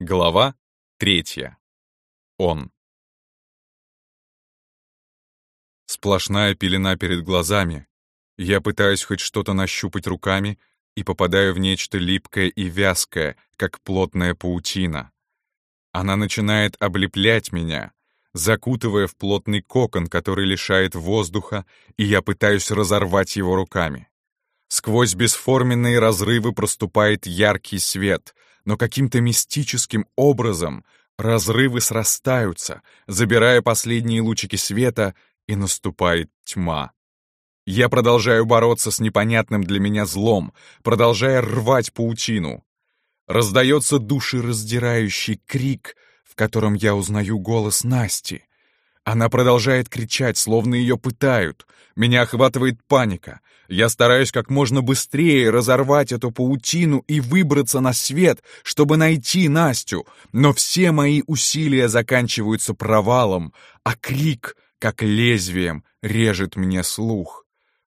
Глава третья. Он. Сплошная пелена перед глазами. Я пытаюсь хоть что-то нащупать руками и попадаю в нечто липкое и вязкое, как плотная паутина. Она начинает облеплять меня, закутывая в плотный кокон, который лишает воздуха, и я пытаюсь разорвать его руками. Сквозь бесформенные разрывы проступает яркий свет — но каким-то мистическим образом разрывы срастаются, забирая последние лучики света, и наступает тьма. Я продолжаю бороться с непонятным для меня злом, продолжая рвать паутину. Раздается душераздирающий крик, в котором я узнаю голос Насти. Она продолжает кричать, словно ее пытают. Меня охватывает паника. Я стараюсь как можно быстрее разорвать эту паутину и выбраться на свет, чтобы найти Настю. Но все мои усилия заканчиваются провалом, а крик, как лезвием, режет мне слух.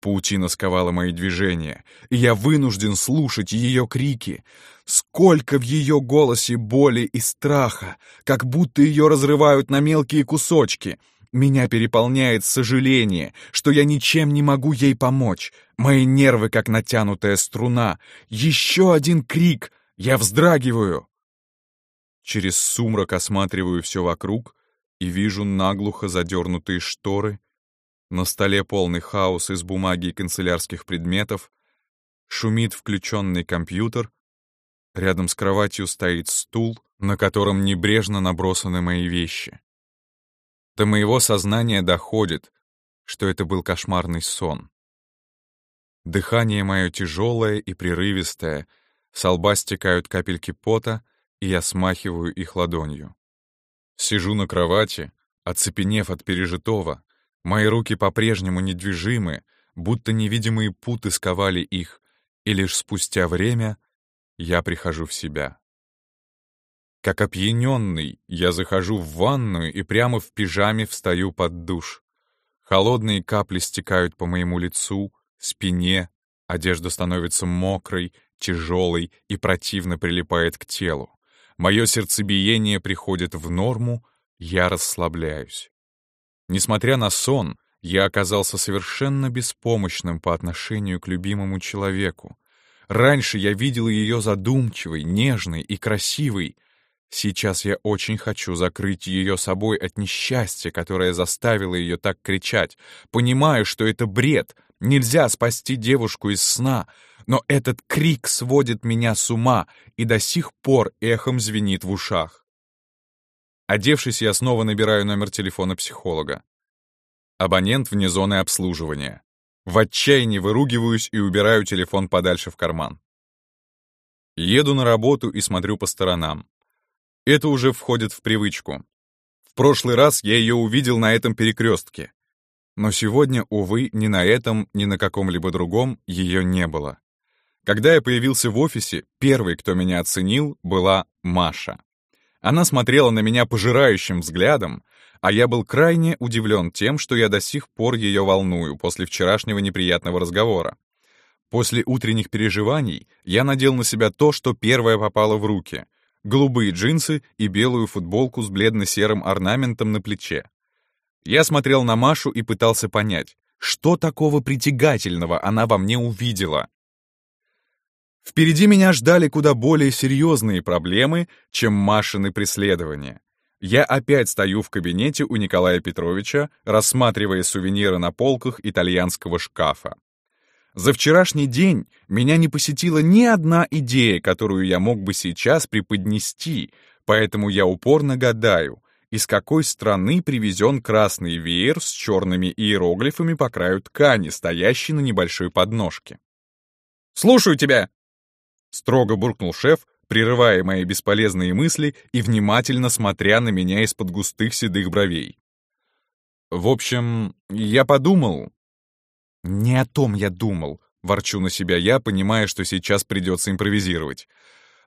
Паутина сковала мои движения, и я вынужден слушать ее крики. Сколько в ее голосе боли и страха, как будто ее разрывают на мелкие кусочки. Меня переполняет сожаление, что я ничем не могу ей помочь. Мои нервы, как натянутая струна. Еще один крик. Я вздрагиваю. Через сумрак осматриваю все вокруг и вижу наглухо задернутые шторы. На столе полный хаос из бумаги и канцелярских предметов. Шумит включенный компьютер. Рядом с кроватью стоит стул, на котором небрежно набросаны мои вещи. До моего сознания доходит, что это был кошмарный сон. Дыхание мое тяжелое и прерывистое, с лба стекают капельки пота, и я смахиваю их ладонью. Сижу на кровати, оцепенев от пережитого, мои руки по-прежнему недвижимы, будто невидимые путы сковали их, и лишь спустя время я прихожу в себя. Как опьяненный, я захожу в ванную и прямо в пижаме встаю под душ. Холодные капли стекают по моему лицу, спине, одежда становится мокрой, тяжелой и противно прилипает к телу. Мое сердцебиение приходит в норму, я расслабляюсь. Несмотря на сон, я оказался совершенно беспомощным по отношению к любимому человеку. Раньше я видел ее задумчивой, нежной и красивой. Сейчас я очень хочу закрыть ее собой от несчастья, которое заставило ее так кричать. Понимаю, что это бред, нельзя спасти девушку из сна, но этот крик сводит меня с ума и до сих пор эхом звенит в ушах. Одевшись, я снова набираю номер телефона психолога. Абонент вне зоны обслуживания. В отчаянии выругиваюсь и убираю телефон подальше в карман. Еду на работу и смотрю по сторонам. Это уже входит в привычку. В прошлый раз я ее увидел на этом перекрестке. Но сегодня, увы, ни на этом, ни на каком-либо другом ее не было. Когда я появился в офисе, первой, кто меня оценил, была Маша. Она смотрела на меня пожирающим взглядом, а я был крайне удивлен тем, что я до сих пор ее волную после вчерашнего неприятного разговора. После утренних переживаний я надел на себя то, что первое попало в руки — голубые джинсы и белую футболку с бледно-серым орнаментом на плече. Я смотрел на Машу и пытался понять, что такого притягательного она во мне увидела. Впереди меня ждали куда более серьезные проблемы, чем Машины преследования. Я опять стою в кабинете у Николая Петровича, рассматривая сувениры на полках итальянского шкафа. За вчерашний день меня не посетила ни одна идея, которую я мог бы сейчас преподнести, поэтому я упорно гадаю, из какой страны привезен красный веер с черными иероглифами по краю ткани, стоящий на небольшой подножке. «Слушаю тебя!» — строго буркнул шеф, прерывая мои бесполезные мысли и внимательно смотря на меня из-под густых седых бровей. В общем, я подумал... Не о том я думал, ворчу на себя я, понимая, что сейчас придется импровизировать.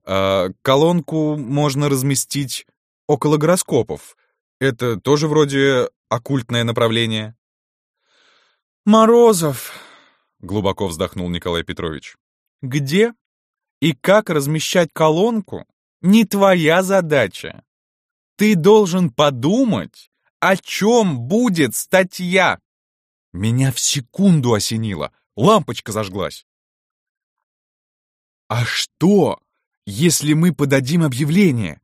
А, колонку можно разместить около гороскопов. Это тоже вроде оккультное направление. «Морозов», — глубоко вздохнул Николай Петрович. «где и как размещать колонку, не твоя задача. Ты должен подумать, о чем будет статья. Меня в секунду осенило, лампочка зажглась. А что, если мы подадим объявление?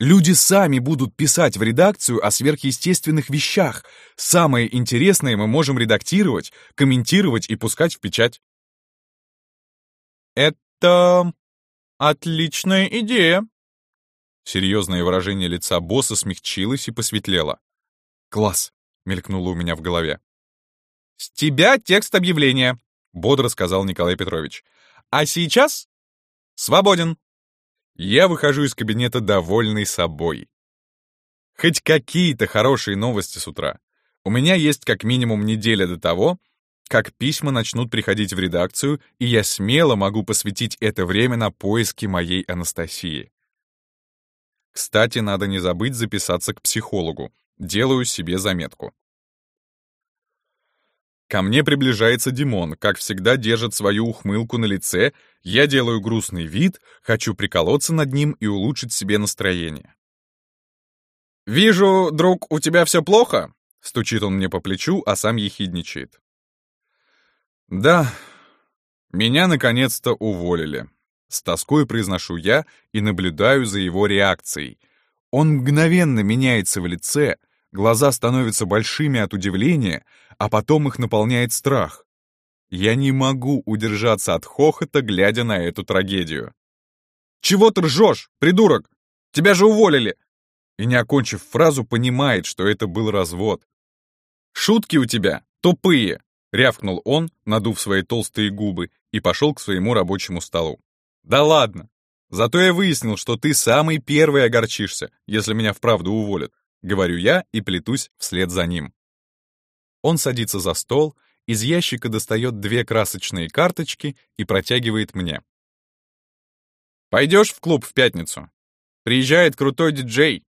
Люди сами будут писать в редакцию о сверхъестественных вещах. Самое интересное мы можем редактировать, комментировать и пускать в печать. Это отличная идея. Серьезное выражение лица босса смягчилось и посветлело. «Класс!» — мелькнуло у меня в голове. «С тебя текст объявления», — бодро сказал Николай Петрович. «А сейчас свободен». Я выхожу из кабинета довольный собой. Хоть какие-то хорошие новости с утра. У меня есть как минимум неделя до того, как письма начнут приходить в редакцию, и я смело могу посвятить это время на поиски моей Анастасии. Кстати, надо не забыть записаться к психологу. Делаю себе заметку. Ко мне приближается Димон, как всегда держит свою ухмылку на лице, я делаю грустный вид, хочу приколоться над ним и улучшить себе настроение. «Вижу, друг, у тебя все плохо?» — стучит он мне по плечу, а сам ехидничает. «Да, меня наконец-то уволили». С тоской произношу я и наблюдаю за его реакцией. Он мгновенно меняется в лице, глаза становятся большими от удивления, а потом их наполняет страх. Я не могу удержаться от хохота, глядя на эту трагедию. «Чего ты ржешь, придурок? Тебя же уволили!» И не окончив фразу, понимает, что это был развод. «Шутки у тебя тупые!» — рявкнул он, надув свои толстые губы, и пошел к своему рабочему столу. «Да ладно! Зато я выяснил, что ты самый первый огорчишься, если меня вправду уволят», — говорю я и плетусь вслед за ним. Он садится за стол, из ящика достает две красочные карточки и протягивает мне. «Пойдешь в клуб в пятницу? Приезжает крутой диджей.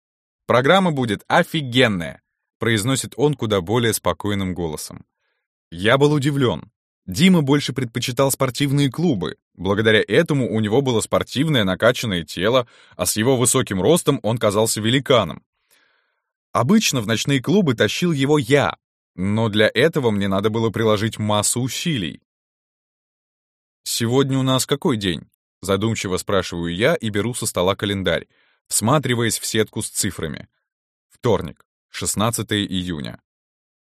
Программа будет офигенная», — произносит он куда более спокойным голосом. Я был удивлен. Дима больше предпочитал спортивные клубы. Благодаря этому у него было спортивное накачанное тело, а с его высоким ростом он казался великаном. Обычно в ночные клубы тащил его я, но для этого мне надо было приложить массу усилий. «Сегодня у нас какой день?» — задумчиво спрашиваю я и беру со стола календарь, всматриваясь в сетку с цифрами. Вторник, 16 июня.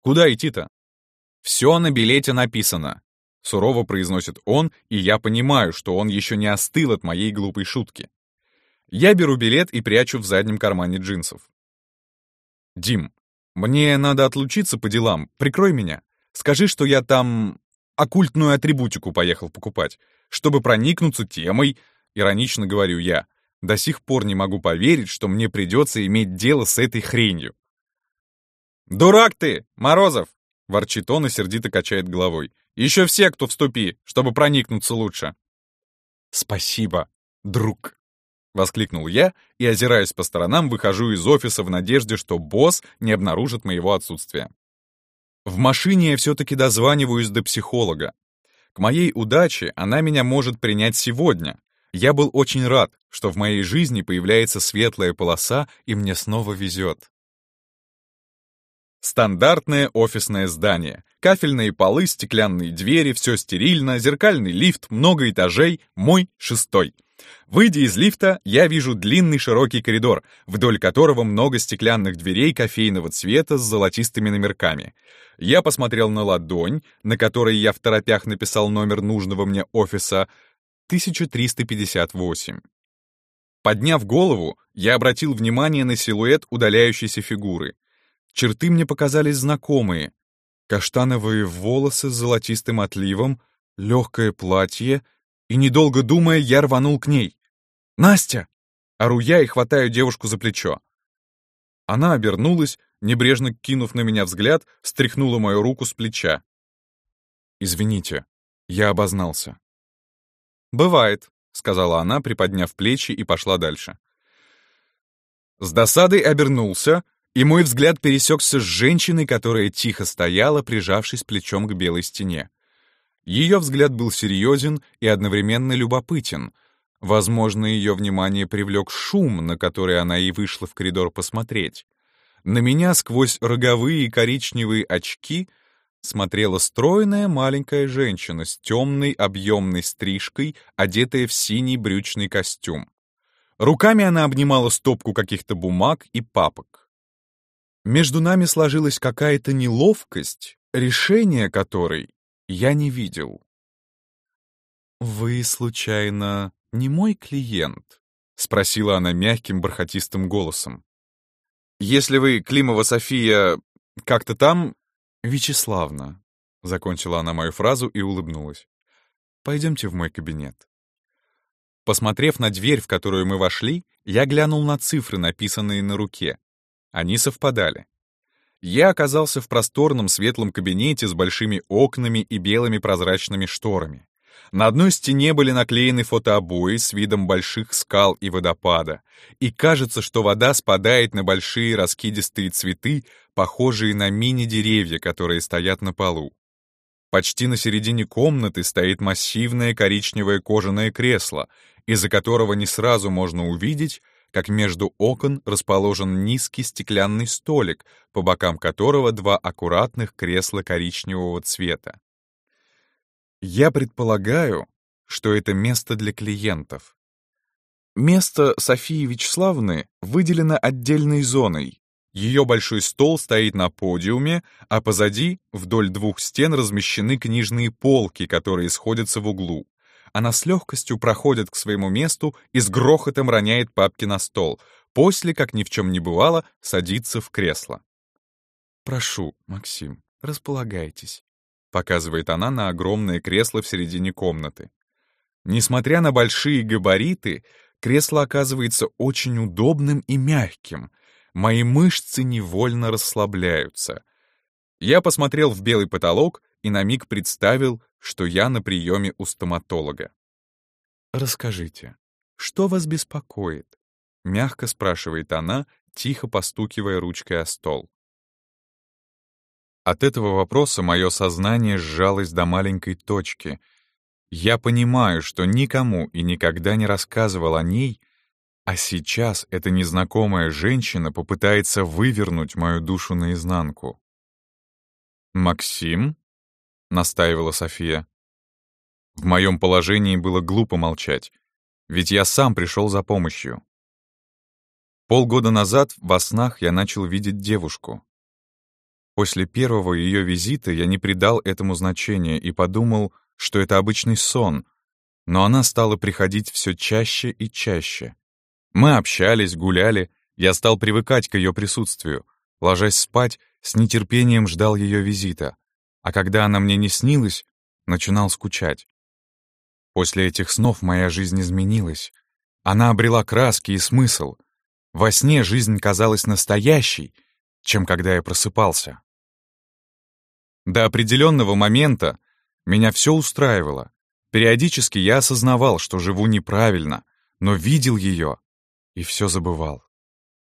Куда идти-то? «Все на билете написано», — сурово произносит он, и я понимаю, что он еще не остыл от моей глупой шутки. Я беру билет и прячу в заднем кармане джинсов. «Дим, «Мне надо отлучиться по делам, прикрой меня. Скажи, что я там оккультную атрибутику поехал покупать, чтобы проникнуться темой, иронично говорю я. До сих пор не могу поверить, что мне придется иметь дело с этой хренью. «Дурак ты, Морозов!» — ворчит он и сердито качает головой. «Еще все, кто вступи, чтобы проникнуться лучше». «Спасибо, друг». — воскликнул я и, озираясь по сторонам, выхожу из офиса в надежде, что босс не обнаружит моего отсутствия. В машине я все-таки дозваниваюсь до психолога. К моей удаче она меня может принять сегодня. Я был очень рад, что в моей жизни появляется светлая полоса, и мне снова везет. Стандартное офисное здание. Кафельные полы, стеклянные двери, все стерильно, зеркальный лифт, много этажей, мой шестой. Выйдя из лифта, я вижу длинный широкий коридор, вдоль которого много стеклянных дверей кофейного цвета с золотистыми номерками. Я посмотрел на ладонь, на которой я в торопях написал номер нужного мне офиса 1358. Подняв голову, я обратил внимание на силуэт удаляющейся фигуры. Черты мне показались знакомые. Каштановые волосы с золотистым отливом, легкое платье — и, недолго думая, я рванул к ней. «Настя!» — ору я и хватаю девушку за плечо. Она обернулась, небрежно кинув на меня взгляд, стряхнула мою руку с плеча. «Извините, я обознался». «Бывает», — сказала она, приподняв плечи и пошла дальше. С досадой обернулся, и мой взгляд пересекся с женщиной, которая тихо стояла, прижавшись плечом к белой стене. Ее взгляд был серьезен и одновременно любопытен. Возможно, ее внимание привлек шум, на который она и вышла в коридор посмотреть. На меня сквозь роговые коричневые очки смотрела стройная маленькая женщина с темной объемной стрижкой, одетая в синий брючный костюм. Руками она обнимала стопку каких-то бумаг и папок. Между нами сложилась какая-то неловкость, решение которой я не видел. «Вы, случайно, не мой клиент?» — спросила она мягким бархатистым голосом. «Если вы, Климова София, как-то там...» «Вячеславна», — закончила она мою фразу и улыбнулась. «Пойдемте в мой кабинет». Посмотрев на дверь, в которую мы вошли, я глянул на цифры, написанные на руке. Они совпадали. Я оказался в просторном светлом кабинете с большими окнами и белыми прозрачными шторами. На одной стене были наклеены фотообои с видом больших скал и водопада, и кажется, что вода спадает на большие раскидистые цветы, похожие на мини-деревья, которые стоят на полу. Почти на середине комнаты стоит массивное коричневое кожаное кресло, из-за которого не сразу можно увидеть, как между окон расположен низкий стеклянный столик, по бокам которого два аккуратных кресла коричневого цвета. Я предполагаю, что это место для клиентов. Место Софии Вячеславны выделено отдельной зоной. Ее большой стол стоит на подиуме, а позади, вдоль двух стен, размещены книжные полки, которые сходятся в углу она с легкостью проходит к своему месту и с грохотом роняет папки на стол, после, как ни в чем не бывало, садится в кресло. «Прошу, Максим, располагайтесь», — показывает она на огромное кресло в середине комнаты. Несмотря на большие габариты, кресло оказывается очень удобным и мягким. Мои мышцы невольно расслабляются. Я посмотрел в белый потолок и на миг представил, что я на приеме у стоматолога. «Расскажите, что вас беспокоит?» — мягко спрашивает она, тихо постукивая ручкой о стол. От этого вопроса мое сознание сжалось до маленькой точки. Я понимаю, что никому и никогда не рассказывал о ней, а сейчас эта незнакомая женщина попытается вывернуть мою душу наизнанку. «Максим?» — настаивала София. В моем положении было глупо молчать, ведь я сам пришел за помощью. Полгода назад во снах я начал видеть девушку. После первого ее визита я не придал этому значения и подумал, что это обычный сон, но она стала приходить все чаще и чаще. Мы общались, гуляли, я стал привыкать к ее присутствию. Ложась спать, с нетерпением ждал ее визита а когда она мне не снилась, начинал скучать. После этих снов моя жизнь изменилась. Она обрела краски и смысл. Во сне жизнь казалась настоящей, чем когда я просыпался. До определенного момента меня все устраивало. Периодически я осознавал, что живу неправильно, но видел ее и все забывал.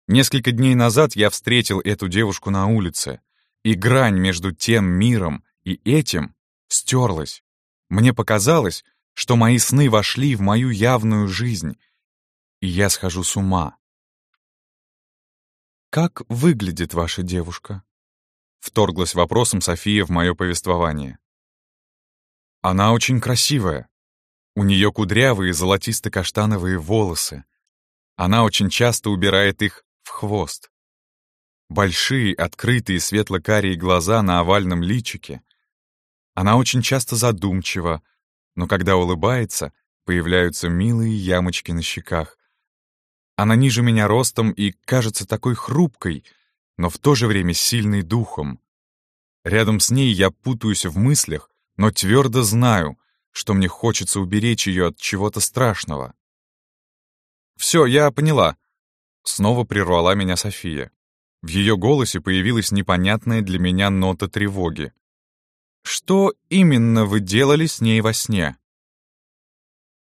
Несколько дней назад я встретил эту девушку на улице и грань между тем миром и этим стерлась. Мне показалось, что мои сны вошли в мою явную жизнь, и я схожу с ума. «Как выглядит ваша девушка?» — вторглась вопросом София в мое повествование. «Она очень красивая. У нее кудрявые золотисто-каштановые волосы. Она очень часто убирает их в хвост. Большие, открытые светло-карие глаза на овальном личике. Она очень часто задумчива, но когда улыбается, появляются милые ямочки на щеках. Она ниже меня ростом и кажется такой хрупкой, но в то же время сильной духом. Рядом с ней я путаюсь в мыслях, но твердо знаю, что мне хочется уберечь ее от чего-то страшного. «Все, я поняла», — снова прервала меня София. В ее голосе появилась непонятная для меня нота тревоги. «Что именно вы делали с ней во сне?»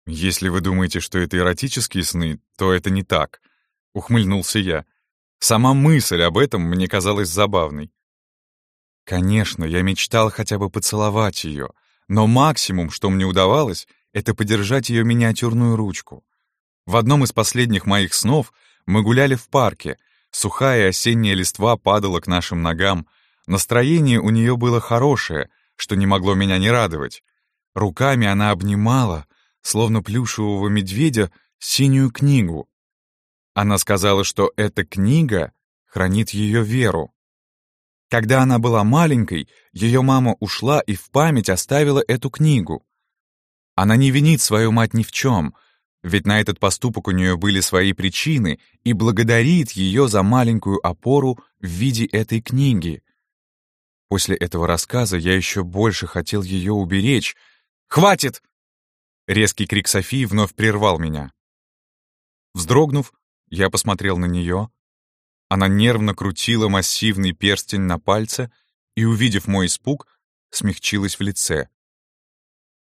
«Если вы думаете, что это эротические сны, то это не так», — ухмыльнулся я. Сама мысль об этом мне казалась забавной. Конечно, я мечтал хотя бы поцеловать ее, но максимум, что мне удавалось, это подержать ее миниатюрную ручку. В одном из последних моих снов мы гуляли в парке. Сухая осенняя листва падала к нашим ногам. Настроение у нее было хорошее, что не могло меня не радовать. Руками она обнимала, словно плюшевого медведя, синюю книгу. Она сказала, что эта книга хранит ее веру. Когда она была маленькой, ее мама ушла и в память оставила эту книгу. Она не винит свою мать ни в чем, ведь на этот поступок у нее были свои причины, и благодарит ее за маленькую опору в виде этой книги. После этого рассказа я еще больше хотел ее уберечь. «Хватит!» Резкий крик Софии вновь прервал меня. Вздрогнув, я посмотрел на нее. Она нервно крутила массивный перстень на пальце и, увидев мой испуг, смягчилась в лице.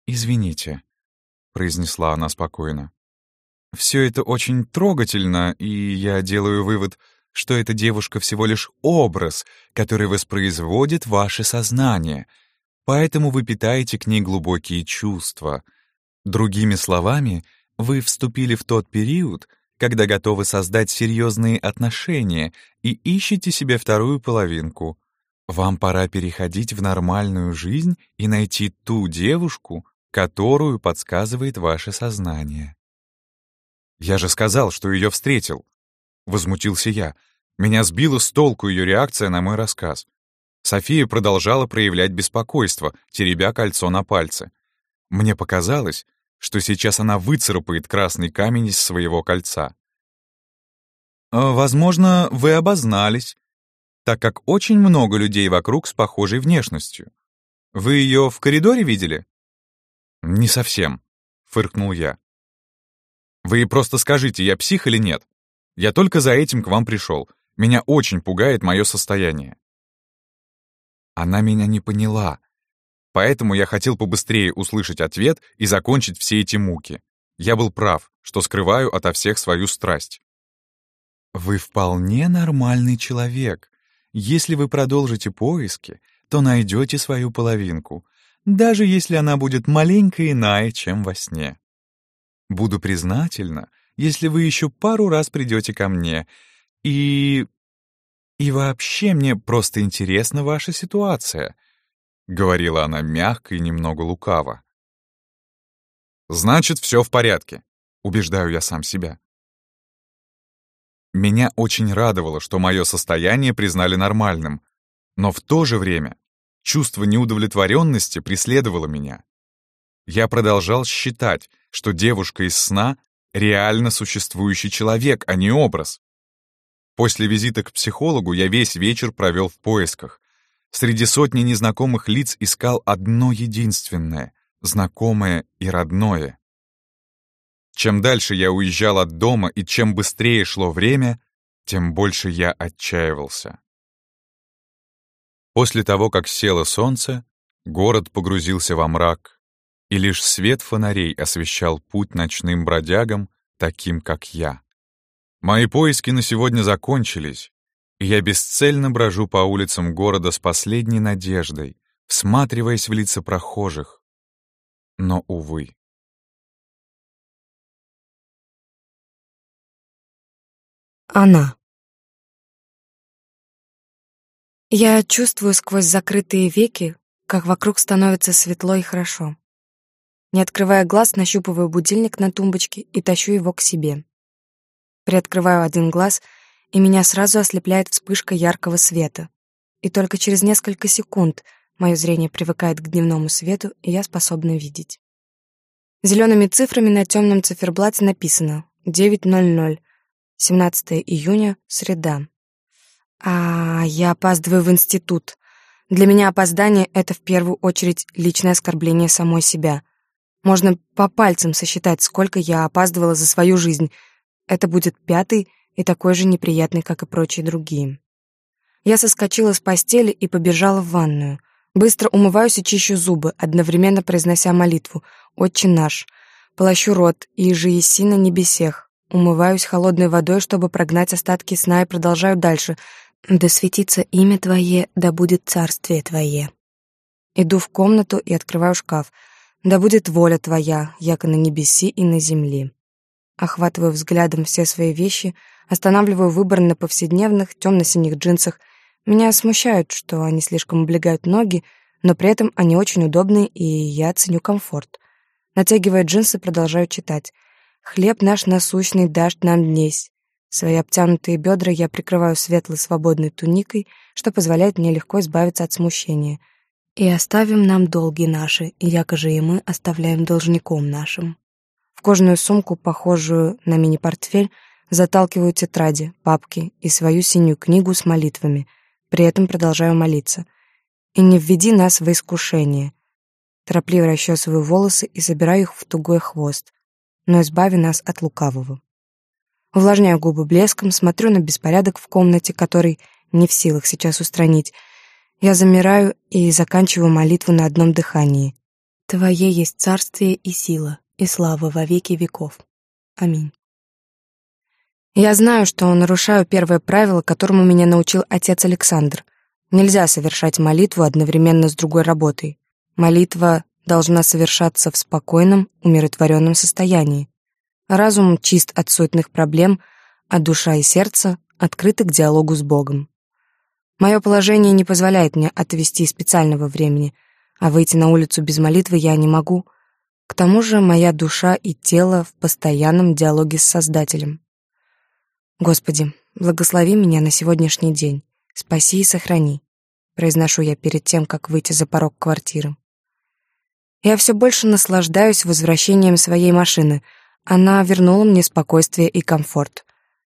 «Извините», — произнесла она спокойно. «Все это очень трогательно, и я делаю вывод, что эта девушка всего лишь образ, который воспроизводит ваше сознание, поэтому вы питаете к ней глубокие чувства. Другими словами, вы вступили в тот период, когда готовы создать серьезные отношения и ищете себе вторую половинку. Вам пора переходить в нормальную жизнь и найти ту девушку, которую подсказывает ваше сознание. «Я же сказал, что ее встретил!» — возмутился я. Меня сбила с толку ее реакция на мой рассказ. София продолжала проявлять беспокойство, теребя кольцо на пальце. Мне показалось, что сейчас она выцарапает красный камень из своего кольца. «А, «Возможно, вы обознались, так как очень много людей вокруг с похожей внешностью. Вы ее в коридоре видели?» «Не совсем», — фыркнул я. «Вы просто скажите, я псих или нет? Я только за этим к вам пришел. Меня очень пугает мое состояние». Она меня не поняла. Поэтому я хотел побыстрее услышать ответ и закончить все эти муки. Я был прав, что скрываю ото всех свою страсть. «Вы вполне нормальный человек. Если вы продолжите поиски, то найдете свою половинку, даже если она будет маленько иная, чем во сне. Буду признательна, если вы еще пару раз придете ко мне. И... и вообще мне просто интересна ваша ситуация», — говорила она мягко и немного лукаво. «Значит, все в порядке», — убеждаю я сам себя. Меня очень радовало, что мое состояние признали нормальным, но в то же время Чувство неудовлетворенности преследовало меня. Я продолжал считать, что девушка из сна — реально существующий человек, а не образ. После визита к психологу я весь вечер провел в поисках. Среди сотни незнакомых лиц искал одно единственное, знакомое и родное. Чем дальше я уезжал от дома и чем быстрее шло время, тем больше я отчаивался. После того, как село солнце, город погрузился во мрак, и лишь свет фонарей освещал путь ночным бродягам, таким как я. Мои поиски на сегодня закончились, и я бесцельно брожу по улицам города с последней надеждой, всматриваясь в лица прохожих. Но, увы. Она. Я чувствую сквозь закрытые веки, как вокруг становится светло и хорошо. Не открывая глаз, нащупываю будильник на тумбочке и тащу его к себе. Приоткрываю один глаз, и меня сразу ослепляет вспышка яркого света. И только через несколько секунд мое зрение привыкает к дневному свету, и я способна видеть. Зелеными цифрами на темном циферблате написано 9.00, 17 июня, среда. А я опаздываю в институт. Для меня опоздание — это в первую очередь личное оскорбление самой себя. Можно по пальцам сосчитать, сколько я опаздывала за свою жизнь. Это будет пятый и такой же неприятный, как и прочие другие. Я соскочила с постели и побежала в ванную. Быстро умываюсь и чищу зубы, одновременно произнося молитву «Отче наш». Полощу рот и же еси на небесех. Умываюсь холодной водой, чтобы прогнать остатки сна и продолжаю дальше, да светится имя Твое, да будет царствие Твое. Иду в комнату и открываю шкаф. Да будет воля Твоя, яко на небеси и на земли. охватываю взглядом все свои вещи, останавливаю выбор на повседневных темно-синих джинсах. Меня смущают, что они слишком облегают ноги, но при этом они очень удобные, и я ценю комфорт. Натягивая джинсы, продолжаю читать. «Хлеб наш насущный дашь нам днесь». Свои обтянутые бедра я прикрываю светлой свободной туникой, что позволяет мне легко избавиться от смущения. И оставим нам долги наши, и якоже и мы оставляем должником нашим. В кожаную сумку, похожую на мини-портфель, заталкиваю тетради, папки и свою синюю книгу с молитвами, при этом продолжаю молиться. «И не введи нас в искушение». Торопливо расчесываю волосы и собираю их в тугой хвост, но избави нас от лукавого. Увлажняю губы блеском, смотрю на беспорядок в комнате, который не в силах сейчас устранить. Я замираю и заканчиваю молитву на одном дыхании. «Твое есть царствие и сила, и слава во веки веков. Аминь». Я знаю, что нарушаю первое правило, которому меня научил отец Александр. Нельзя совершать молитву одновременно с другой работой. Молитва должна совершаться в спокойном, умиротворенном состоянии. Разум чист от суетных проблем, а душа и сердце открыты к диалогу с Богом. Мое положение не позволяет мне отвести специального времени, а выйти на улицу без молитвы я не могу. К тому же моя душа и тело в постоянном диалоге с Создателем. Господи, благослови меня на сегодняшний день, спаси и сохрани, произношу я перед тем, как выйти за порог квартиры. Я все больше наслаждаюсь возвращением своей машины — она вернула мне спокойствие и комфорт.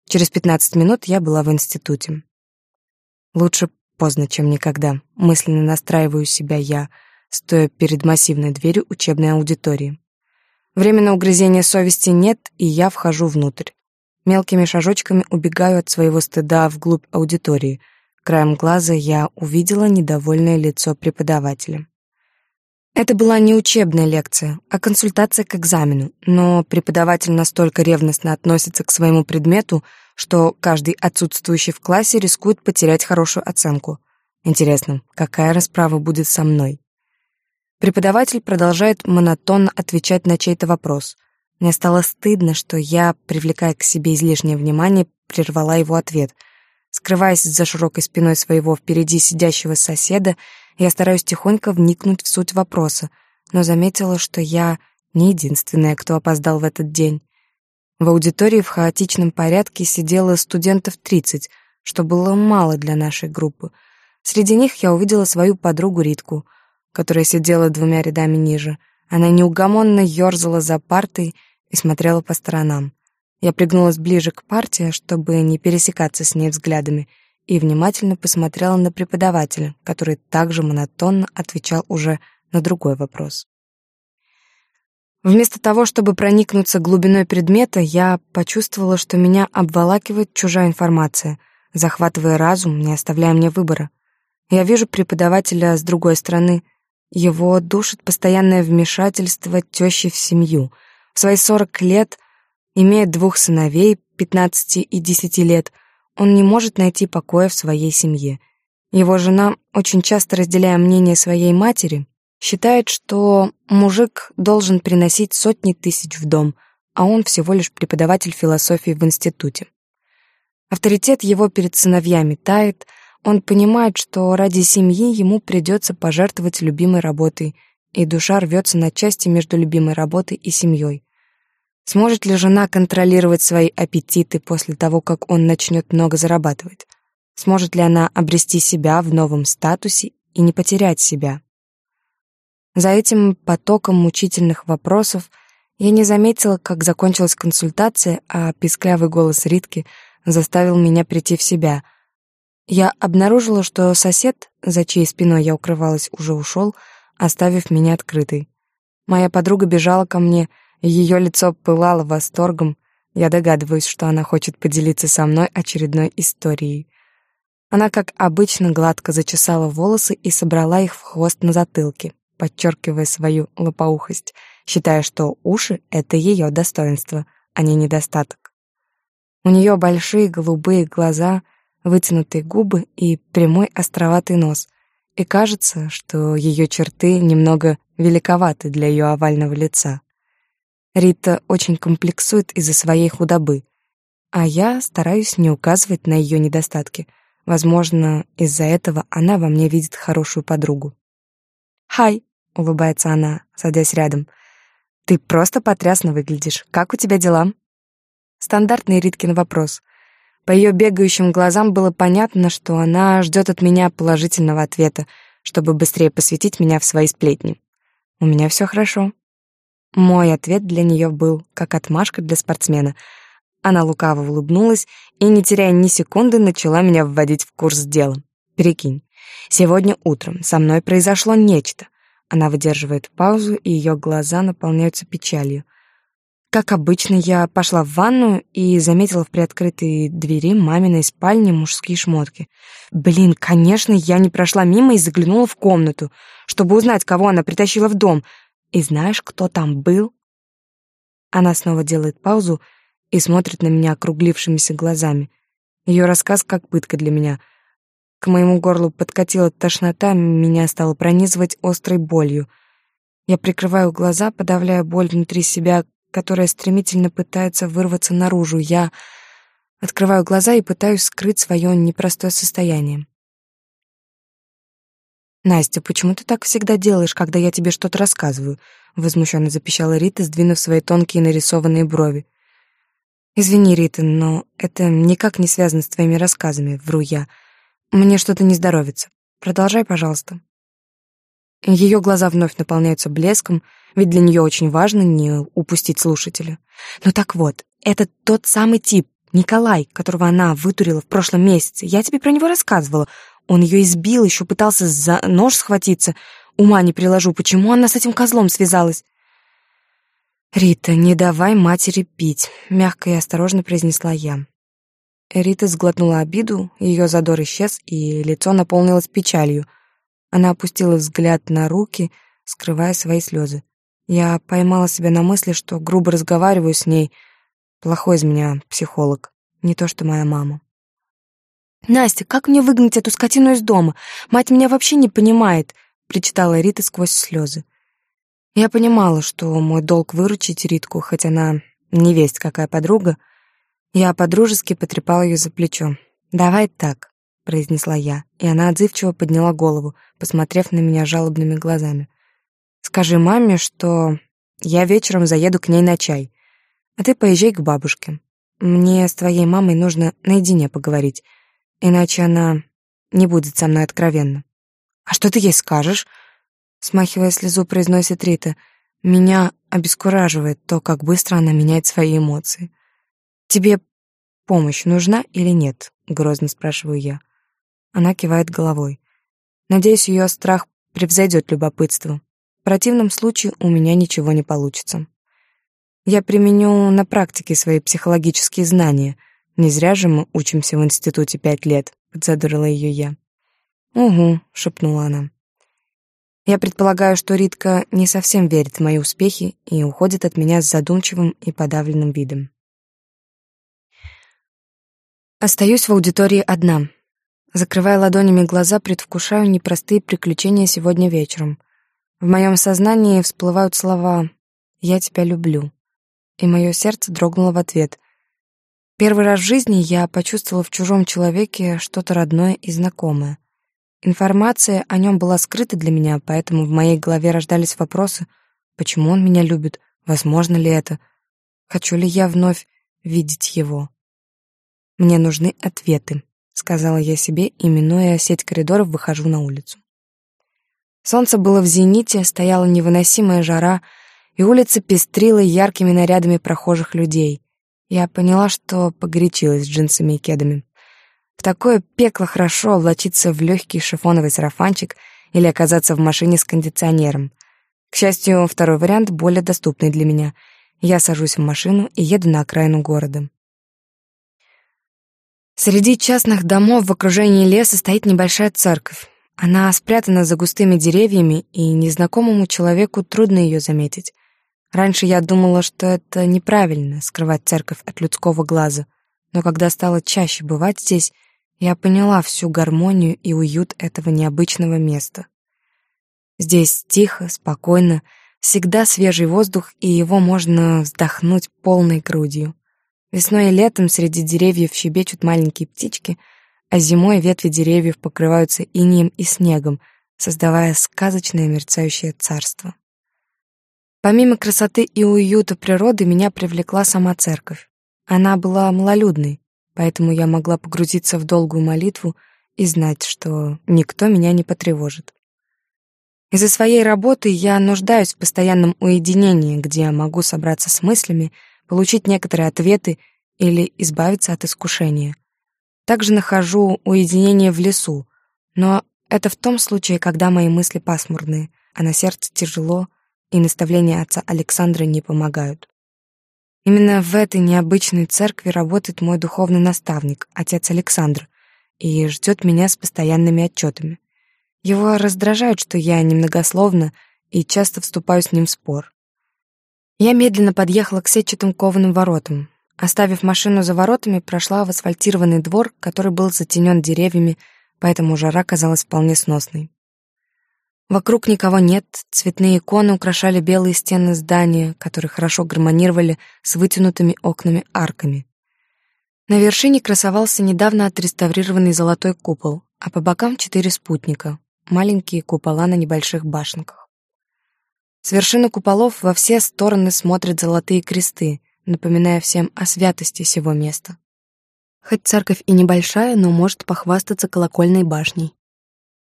Через 15 минут я была в институте. Лучше поздно, чем никогда. Мысленно настраиваю себя я, стоя перед массивной дверью учебной аудитории. Временно угрызения совести нет, и я вхожу внутрь. Мелкими шажочками убегаю от своего стыда вглубь аудитории. Краем глаза я увидела недовольное лицо преподавателя. Это была не учебная лекция, а консультация к экзамену, но преподаватель настолько ревностно относится к своему предмету, что каждый отсутствующий в классе рискует потерять хорошую оценку. Интересно, какая расправа будет со мной? Преподаватель продолжает монотонно отвечать на чей-то вопрос. Мне стало стыдно, что я, привлекая к себе излишнее внимание, прервала его ответ. Скрываясь за широкой спиной своего впереди сидящего соседа, я стараюсь тихонько вникнуть в суть вопроса, но заметила, что я не единственная, кто опоздал в этот день. В аудитории в хаотичном порядке сидело студентов 30, что было мало для нашей группы. Среди них я увидела свою подругу Ритку, которая сидела двумя рядами ниже. Она неугомонно ёрзала за партой и смотрела по сторонам. Я пригнулась ближе к парте, чтобы не пересекаться с ней взглядами — и внимательно посмотрела на преподавателя, который также монотонно отвечал уже на другой вопрос. Вместо того, чтобы проникнуться глубиной предмета, я почувствовала, что меня обволакивает чужая информация, захватывая разум, не оставляя мне выбора. Я вижу преподавателя с другой стороны. Его душит постоянное вмешательство тещи в семью. В свои сорок лет, имея двух сыновей, пятнадцати и десяти лет, он не может найти покоя в своей семье. Его жена, очень часто разделяя мнение своей матери, считает, что мужик должен приносить сотни тысяч в дом, а он всего лишь преподаватель философии в институте. Авторитет его перед сыновьями тает, он понимает, что ради семьи ему придется пожертвовать любимой работой, и душа рвется на части между любимой работой и семьей. Сможет ли жена контролировать свои аппетиты после того, как он начнет много зарабатывать? Сможет ли она обрести себя в новом статусе и не потерять себя? За этим потоком мучительных вопросов я не заметила, как закончилась консультация, а писклявый голос Ритки заставил меня прийти в себя. Я обнаружила, что сосед, за чьей спиной я укрывалась, уже ушел, оставив меня открытой. Моя подруга бежала ко мне, ее лицо пылало восторгом. Я догадываюсь, что она хочет поделиться со мной очередной историей. Она, как обычно, гладко зачесала волосы и собрала их в хвост на затылке, подчеркивая свою лопоухость, считая, что уши — это ее достоинство, а не недостаток. У нее большие голубые глаза, вытянутые губы и прямой островатый нос, и кажется, что ее черты немного великоваты для ее овального лица. Рита очень комплексует из-за своей худобы, а я стараюсь не указывать на ее недостатки. Возможно, из-за этого она во мне видит хорошую подругу. «Хай», — улыбается она, садясь рядом. «Ты просто потрясно выглядишь. Как у тебя дела?» Стандартный Риткин вопрос. По ее бегающим глазам было понятно, что она ждет от меня положительного ответа, чтобы быстрее посвятить меня в свои сплетни. «У меня все хорошо». Мой ответ для нее был как отмашка для спортсмена. Она лукаво улыбнулась и, не теряя ни секунды, начала меня вводить в курс дела. Прикинь, сегодня утром со мной произошло нечто. Она выдерживает паузу, и ее глаза наполняются печалью. Как обычно, я пошла в ванну и заметила в приоткрытой двери маминой спальни мужские шмотки. Блин, конечно, я не прошла мимо и заглянула в комнату, чтобы узнать, кого она притащила в дом. И знаешь, кто там был? Она снова делает паузу и смотрит на меня округлившимися глазами. Ее рассказ как пытка для меня — к моему горлу подкатила тошнота, меня стало пронизывать острой болью. Я прикрываю глаза, подавляя боль внутри себя, которая стремительно пытается вырваться наружу. Я открываю глаза и пытаюсь скрыть свое непростое состояние. «Настя, почему ты так всегда делаешь, когда я тебе что-то рассказываю?» — возмущенно запищала Рита, сдвинув свои тонкие нарисованные брови. «Извини, Рита, но это никак не связано с твоими рассказами, вру я. Мне что-то не здоровится. Продолжай, пожалуйста. Ее глаза вновь наполняются блеском, ведь для нее очень важно не упустить слушателя. Ну так вот, это тот самый тип, Николай, которого она вытурила в прошлом месяце. Я тебе про него рассказывала. Он ее избил, еще пытался за нож схватиться. Ума не приложу, почему она с этим козлом связалась. «Рита, не давай матери пить», — мягко и осторожно произнесла я. Рита сглотнула обиду, ее задор исчез, и лицо наполнилось печалью. Она опустила взгляд на руки, скрывая свои слезы. Я поймала себя на мысли, что грубо разговариваю с ней. Плохой из меня психолог, не то что моя мама. «Настя, как мне выгнать эту скотину из дома? Мать меня вообще не понимает», — причитала Рита сквозь слезы. Я понимала, что мой долг выручить Ритку, хоть она не весть какая подруга — я подружески потрепала ее за плечо. «Давай так», — произнесла я, и она отзывчиво подняла голову, посмотрев на меня жалобными глазами. «Скажи маме, что я вечером заеду к ней на чай, а ты поезжай к бабушке. Мне с твоей мамой нужно наедине поговорить, иначе она не будет со мной откровенна». «А что ты ей скажешь?» Смахивая слезу, произносит Рита. «Меня обескураживает то, как быстро она меняет свои эмоции». «Тебе помощь нужна или нет?» — грозно спрашиваю я. Она кивает головой. Надеюсь, ее страх превзойдет любопытство. В противном случае у меня ничего не получится. Я применю на практике свои психологические знания. Не зря же мы учимся в институте пять лет, подзадорила ее я. Угу, шепнула она. Я предполагаю, что Ритка не совсем верит в мои успехи и уходит от меня с задумчивым и подавленным видом. Остаюсь в аудитории одна. Закрывая ладонями глаза, предвкушаю непростые приключения сегодня вечером. В моем сознании всплывают слова «Я тебя люблю», и мое сердце дрогнуло в ответ. Первый раз в жизни я почувствовала в чужом человеке что-то родное и знакомое. Информация о нем была скрыта для меня, поэтому в моей голове рождались вопросы, почему он меня любит, возможно ли это, хочу ли я вновь видеть его. Мне нужны ответы, сказала я себе, и минуя сеть коридоров, выхожу на улицу. Солнце было в зените, стояла невыносимая жара, и улица пестрила яркими нарядами прохожих людей. Я поняла, что погорячилась с джинсами и кедами. В такое пекло хорошо облачиться в легкий шифоновый сарафанчик или оказаться в машине с кондиционером. К счастью, второй вариант более доступный для меня. Я сажусь в машину и еду на окраину города. Среди частных домов в окружении леса стоит небольшая церковь. Она спрятана за густыми деревьями, и незнакомому человеку трудно ее заметить. Раньше я думала, что это неправильно — скрывать церковь от людского глаза. Но когда стало чаще бывать здесь, я поняла всю гармонию и уют этого необычного места. Здесь тихо, спокойно, Всегда свежий воздух, и его можно вздохнуть полной грудью. Весной и летом среди деревьев щебечут маленькие птички, а зимой ветви деревьев покрываются инием и снегом, создавая сказочное мерцающее царство. Помимо красоты и уюта природы, меня привлекла сама церковь. Она была малолюдной, поэтому я могла погрузиться в долгую молитву и знать, что никто меня не потревожит. Из-за своей работы я нуждаюсь в постоянном уединении, где я могу собраться с мыслями, получить некоторые ответы или избавиться от искушения. Также нахожу уединение в лесу, но это в том случае, когда мои мысли пасмурные, а на сердце тяжело, и наставления отца Александра не помогают. Именно в этой необычной церкви работает мой духовный наставник, отец Александр, и ждет меня с постоянными отчетами. Его раздражает, что я немногословна и часто вступаю с ним в спор. Я медленно подъехала к сетчатым кованым воротам. Оставив машину за воротами, прошла в асфальтированный двор, который был затенен деревьями, поэтому жара казалась вполне сносной. Вокруг никого нет, цветные иконы украшали белые стены здания, которые хорошо гармонировали с вытянутыми окнами-арками. На вершине красовался недавно отреставрированный золотой купол, а по бокам четыре спутника, маленькие купола на небольших башенках. С вершины куполов во все стороны смотрят золотые кресты, напоминая всем о святости сего места. Хоть церковь и небольшая, но может похвастаться колокольной башней.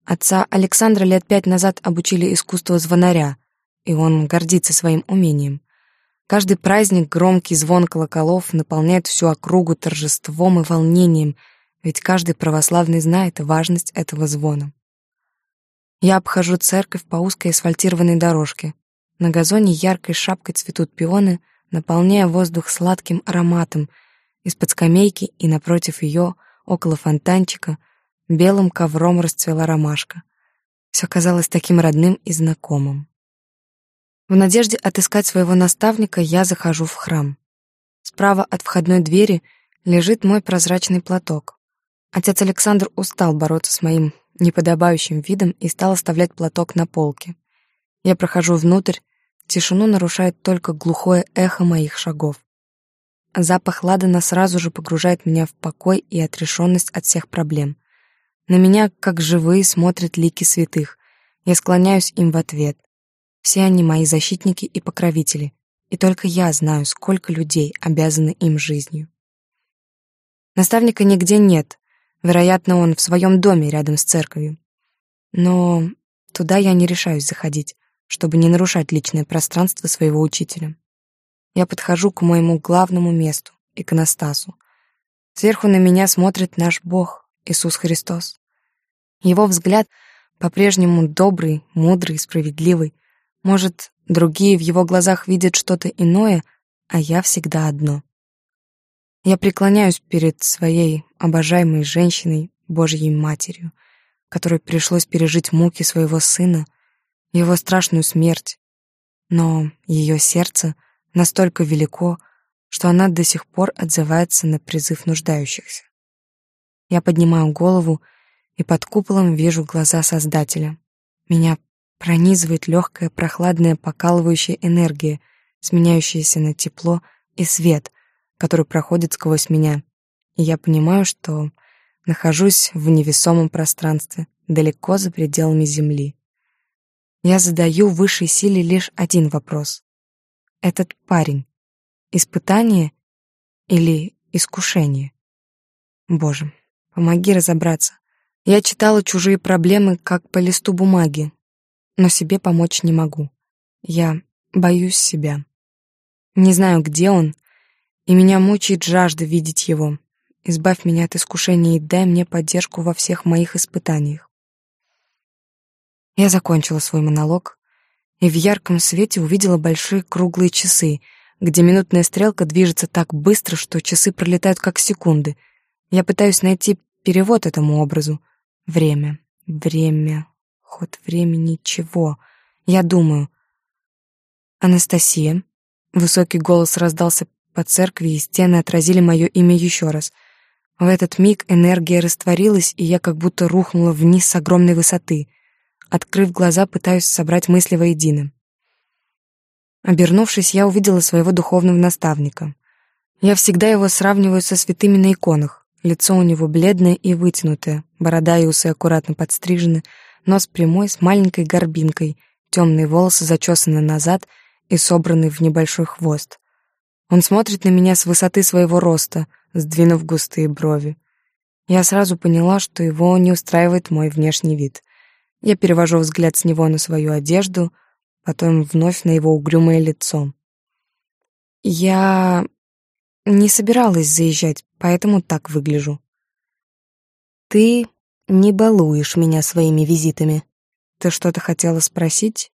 Отца Александра лет пять назад обучили искусству звонаря, и он гордится своим умением. Каждый праздник громкий звон колоколов наполняет всю округу торжеством и волнением, ведь каждый православный знает важность этого звона. Я обхожу церковь по узкой асфальтированной дорожке. На газоне яркой шапкой цветут пионы, наполняя воздух сладким ароматом — из-под скамейки и напротив ее, около фонтанчика, белым ковром расцвела ромашка. Все казалось таким родным и знакомым. В надежде отыскать своего наставника я захожу в храм. Справа от входной двери лежит мой прозрачный платок. Отец Александр устал бороться с моим неподобающим видом и стал оставлять платок на полке. Я прохожу внутрь, тишину нарушает только глухое эхо моих шагов. Запах ладана сразу же погружает меня в покой и отрешенность от всех проблем. На меня, как живые, смотрят лики святых. Я склоняюсь им в ответ. Все они мои защитники и покровители, и только я знаю, сколько людей обязаны им жизнью. Наставника нигде нет, вероятно, он в своем доме рядом с церковью. Но туда я не решаюсь заходить, чтобы не нарушать личное пространство своего учителя. Я подхожу к моему главному месту, иконостасу. Сверху на меня смотрит наш Бог, Иисус Христос. Его взгляд по-прежнему добрый, мудрый, справедливый. Может, другие в его глазах видят что-то иное, а я всегда одно. Я преклоняюсь перед своей обожаемой женщиной, Божьей Матерью, которой пришлось пережить муки своего сына, его страшную смерть. Но ее сердце — настолько велико, что она до сих пор отзывается на призыв нуждающихся. Я поднимаю голову и под куполом вижу глаза Создателя. Меня пронизывает легкая, прохладная, покалывающая энергия, сменяющаяся на тепло и свет, который проходит сквозь меня. И я понимаю, что нахожусь в невесомом пространстве, далеко за пределами Земли. Я задаю высшей силе лишь один вопрос этот парень? Испытание или искушение? Боже, помоги разобраться. Я читала чужие проблемы, как по листу бумаги, но себе помочь не могу. Я боюсь себя. Не знаю, где он, и меня мучает жажда видеть его. Избавь меня от искушения и дай мне поддержку во всех моих испытаниях. Я закончила свой монолог, и в ярком свете увидела большие круглые часы, где минутная стрелка движется так быстро, что часы пролетают как секунды. Я пытаюсь найти перевод этому образу. Время, время, ход времени, чего? Я думаю. Анастасия. Высокий голос раздался по церкви, и стены отразили мое имя еще раз. В этот миг энергия растворилась, и я как будто рухнула вниз с огромной высоты. Открыв глаза, пытаюсь собрать мысли воедино. Обернувшись, я увидела своего духовного наставника. Я всегда его сравниваю со святыми на иконах. Лицо у него бледное и вытянутое, борода и усы аккуратно подстрижены, нос прямой с маленькой горбинкой, темные волосы зачесаны назад и собраны в небольшой хвост. Он смотрит на меня с высоты своего роста, сдвинув густые брови. Я сразу поняла, что его не устраивает мой внешний вид. Я перевожу взгляд с него на свою одежду, потом вновь на его угрюмое лицо. Я не собиралась заезжать, поэтому так выгляжу. Ты не балуешь меня своими визитами. Ты что-то хотела спросить?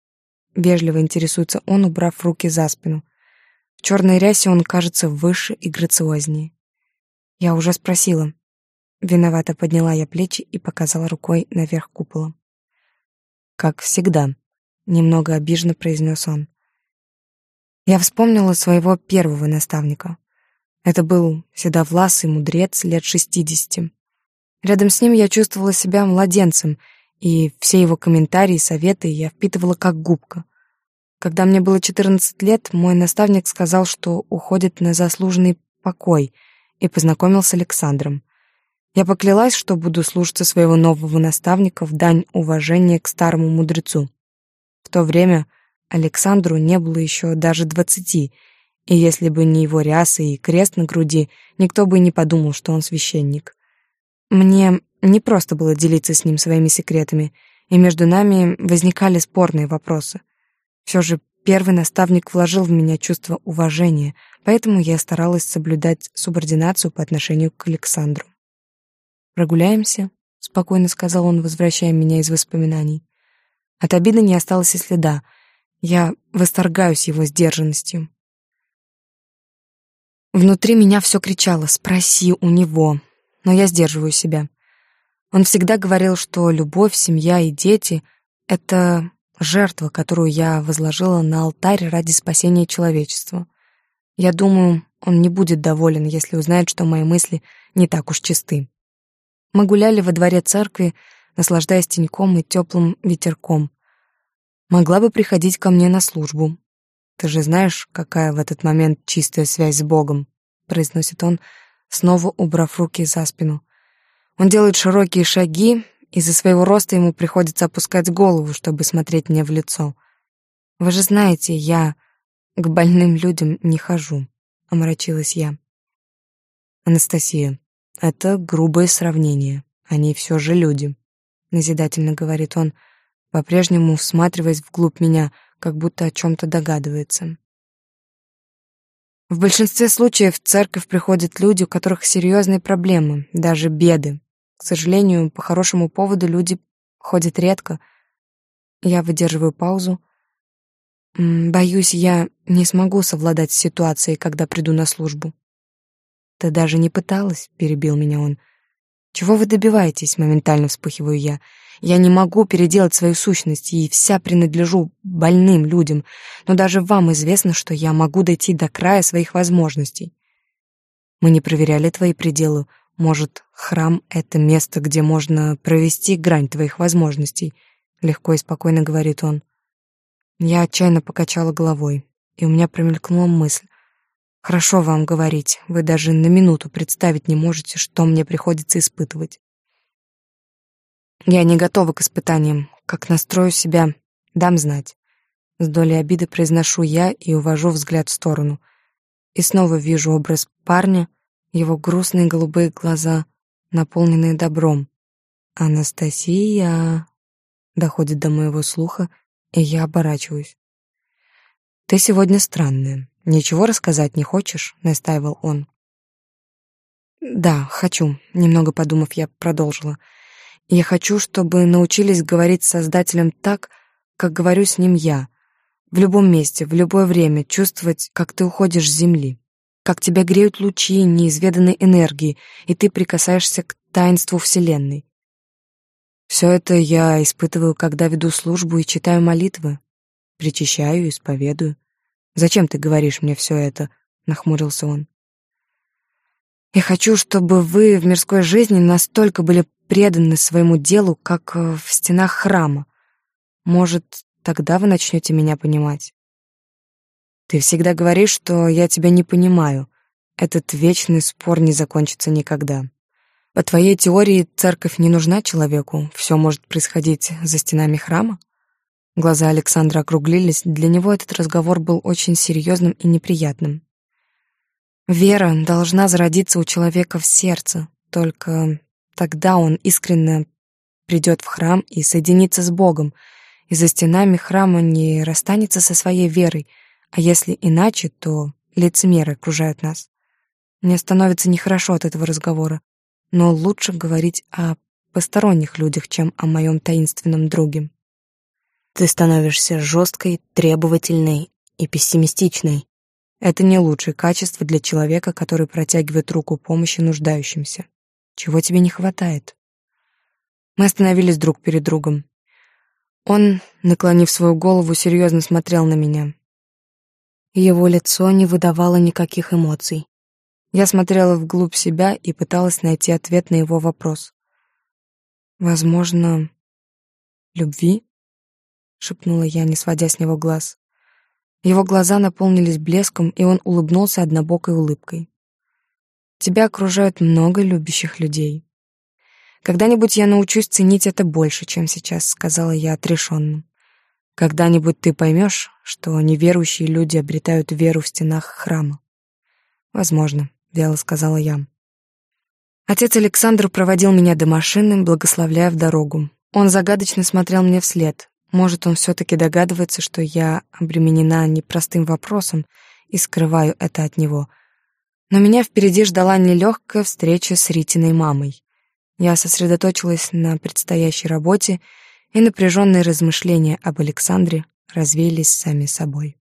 Вежливо интересуется он, убрав руки за спину. В черной рясе он кажется выше и грациознее. Я уже спросила. Виновато подняла я плечи и показала рукой наверх купола. Как всегда, немного обиженно произнес он. Я вспомнила своего первого наставника. Это был седовласый мудрец лет шестидесяти. Рядом с ним я чувствовала себя младенцем, и все его комментарии и советы я впитывала как губка. Когда мне было четырнадцать лет, мой наставник сказал, что уходит на заслуженный покой, и познакомил с Александром. Я поклялась, что буду слушаться своего нового наставника в дань уважения к старому мудрецу. В то время Александру не было еще даже двадцати — и если бы не его ряса и крест на груди, никто бы и не подумал, что он священник. Мне не просто было делиться с ним своими секретами, и между нами возникали спорные вопросы. Все же первый наставник вложил в меня чувство уважения, поэтому я старалась соблюдать субординацию по отношению к Александру. «Прогуляемся?» — спокойно сказал он, возвращая меня из воспоминаний. От обиды не осталось и следа. Я восторгаюсь его сдержанностью. Внутри меня все кричало «спроси у него», но я сдерживаю себя. Он всегда говорил, что любовь, семья и дети — это жертва, которую я возложила на алтарь ради спасения человечества. Я думаю, он не будет доволен, если узнает, что мои мысли не так уж чисты. Мы гуляли во дворе церкви, наслаждаясь теньком и теплым ветерком. Могла бы приходить ко мне на службу, ты же знаешь, какая в этот момент чистая связь с Богом, произносит он, снова убрав руки за спину. Он делает широкие шаги, из-за своего роста ему приходится опускать голову, чтобы смотреть мне в лицо. Вы же знаете, я к больным людям не хожу, омрачилась я. Анастасия, это грубое сравнение. Они все же люди, назидательно говорит он, по-прежнему всматриваясь вглубь меня — как будто о чем-то догадывается. В большинстве случаев в церковь приходят люди, у которых серьезные проблемы, даже беды. К сожалению, по хорошему поводу люди ходят редко. Я выдерживаю паузу. Боюсь, я не смогу совладать с ситуацией, когда приду на службу. Ты даже не пыталась, перебил меня он. Чего вы добиваетесь? моментально вспыхиваю я. Я не могу переделать свою сущность и вся принадлежу больным людям, но даже вам известно, что я могу дойти до края своих возможностей. Мы не проверяли твои пределы. Может, храм — это место, где можно провести грань твоих возможностей, — легко и спокойно говорит он. Я отчаянно покачала головой, и у меня промелькнула мысль. Хорошо вам говорить, вы даже на минуту представить не можете, что мне приходится испытывать. Я не готова к испытаниям. Как настрою себя, дам знать. С долей обиды произношу я и увожу взгляд в сторону. И снова вижу образ парня, его грустные голубые глаза, наполненные добром. «Анастасия!» Доходит до моего слуха, и я оборачиваюсь. «Ты сегодня странная. Ничего рассказать не хочешь?» — настаивал он. «Да, хочу», — немного подумав, я продолжила. Я хочу, чтобы научились говорить с Создателем так, как говорю с ним я. В любом месте, в любое время чувствовать, как ты уходишь с земли, как тебя греют лучи неизведанной энергии, и ты прикасаешься к таинству Вселенной. Все это я испытываю, когда веду службу и читаю молитвы, причащаю исповедую. Зачем ты говоришь мне все это? нахмурился он. Я хочу, чтобы вы в мирской жизни настолько были преданы своему делу, как э, в стенах храма. Может, тогда вы начнете меня понимать. Ты всегда говоришь, что я тебя не понимаю. Этот вечный спор не закончится никогда. По твоей теории, церковь не нужна человеку, все может происходить за стенами храма? Глаза Александра округлились, для него этот разговор был очень серьезным и неприятным. Вера должна зародиться у человека в сердце, только тогда он искренне придет в храм и соединится с Богом, и за стенами храма не расстанется со своей верой, а если иначе, то лицемеры окружают нас. Мне становится нехорошо от этого разговора, но лучше говорить о посторонних людях, чем о моем таинственном друге. Ты становишься жесткой, требовательной и пессимистичной. Это не лучшее качество для человека, который протягивает руку помощи нуждающимся. Чего тебе не хватает? Мы остановились друг перед другом. Он, наклонив свою голову, серьезно смотрел на меня. Его лицо не выдавало никаких эмоций. Я смотрела вглубь себя и пыталась найти ответ на его вопрос. «Возможно, любви?» — шепнула я, не сводя с него глаз. Его глаза наполнились блеском, и он улыбнулся однобокой улыбкой. «Тебя окружает много любящих людей. Когда-нибудь я научусь ценить это больше, чем сейчас», — сказала я отрешенно. «Когда-нибудь ты поймешь, что неверующие люди обретают веру в стенах храма». «Возможно», — вяло сказала я. Отец Александр проводил меня до машины, благословляя в дорогу. Он загадочно смотрел мне вслед. Может, он все-таки догадывается, что я обременена непростым вопросом и скрываю это от него. Но меня впереди ждала нелегкая встреча с Ритиной мамой. Я сосредоточилась на предстоящей работе, и напряженные размышления об Александре развеялись сами собой.